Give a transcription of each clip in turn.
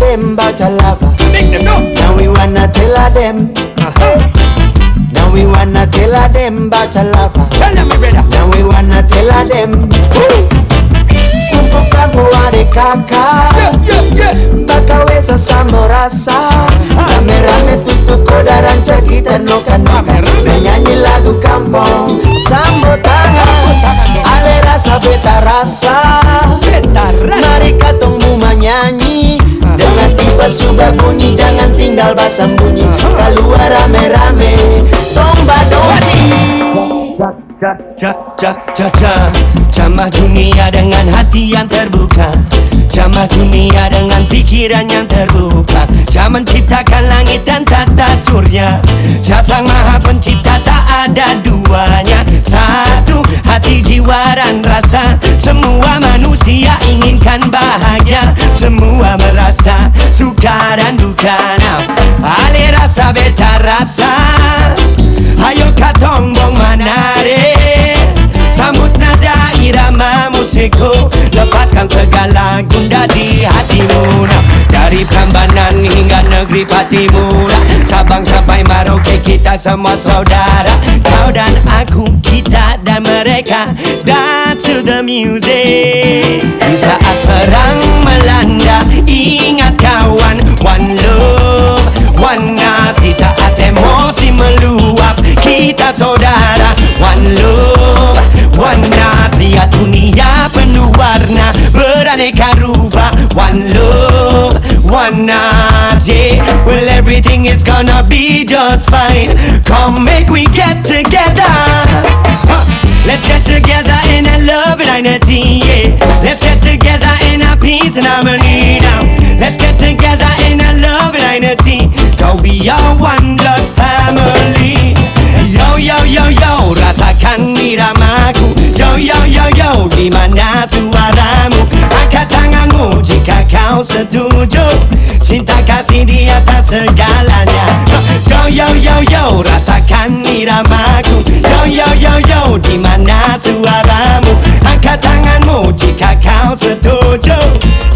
them about a lover. Make them know. Now we wanna tell them. Uh-huh. Now we wanna tell them about a lover. Tell them, my brother. Now we wanna tell them. Kumbuka muwade kaka. Mpaka wesa sambo rasa Rame-rame tutup ranca kita noka-noka. Menyanyi lagu kampung Sambo tangan Ale rasa beta rasa. Mari katong mu menyanyi Dengan tiba subah bunyi Jangan tinggal basam bunyi Keluar rame-rame. Tomba cak Jamah dunia dengan hati yang terbuka. Jamah dunia dengan pikiran yang terbuka. Jah menciptakan langit dan tata surya. Jah sang maha pencipta tak ada duanya. Satu jiwa dan rasa. Semua manusia inginkan bahagia. Semua merasa suka dan duka Ale rasa beta rasa. Ayo katong bong manare Sambut nada irama musikku Lepaskan segala gundah di hatimu Dari Prambanan hingga negeri Patimura Sabang sampai Merauke kita semua saudara Kau dan aku, kita dan mereka. Dance to the music. Di saat perang melanda everything is gonna be just fine. Come make we get together. Huh. Let's get together in a love and unity, yeah. Let's get together in a peace and harmony now. Let's get together in a love and unity. Cause we are one blood family jika kau setuju. Cinta kasih di atas segalanya. Yo yo yo yo, rasakan iramaku. Yo yo yo yo, di mana suaramu? Angkat tanganmu jika kau setuju.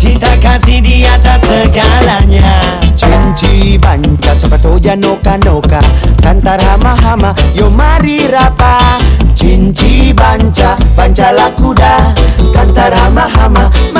Cinta kasih di atas segalanya. Cinci banca sepatunya noka-noka. Kantar hama-hama Yo mari rapa. Cinci banca Banca lakuda. Kantar hama-hama Mari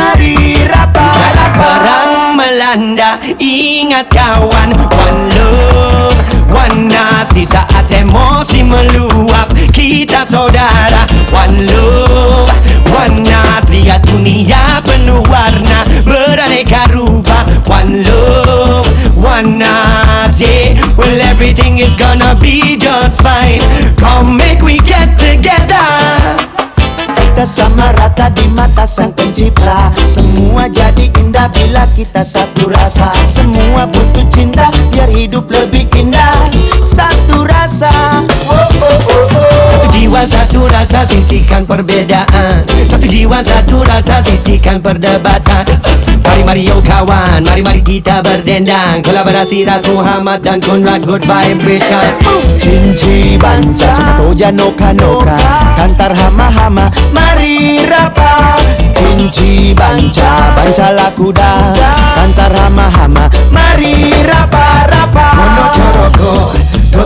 Ingat kawan One love, one heart. Di saat emosi meluap Kita saudara. One love, one heart. Lihat dunia penuh warna Beraneka rupa. One love, one heart Yeah, well everything is gonna be just fine. Come make we get together. Sama rata di mata sang pencipta. Semua jadi indah bila kita satu rasa. Semua hidup lebih indah. Satu rasa. Oh, oh, oh, oh. Satu jiwa satu rasa sisihkan perbedaan. Satu jiwa satu rasa sisihkan perdebatan. Mari mari yo kawan Mari mari kita berdendang. Kolaborasi Ras Muhammad dan Konrad Good Vibration Cinci banca. Sepatunya noka-noka Kantar hama-hama Mari rapa. Cinci banca. Banca lakuda Kantar hama-hama Mari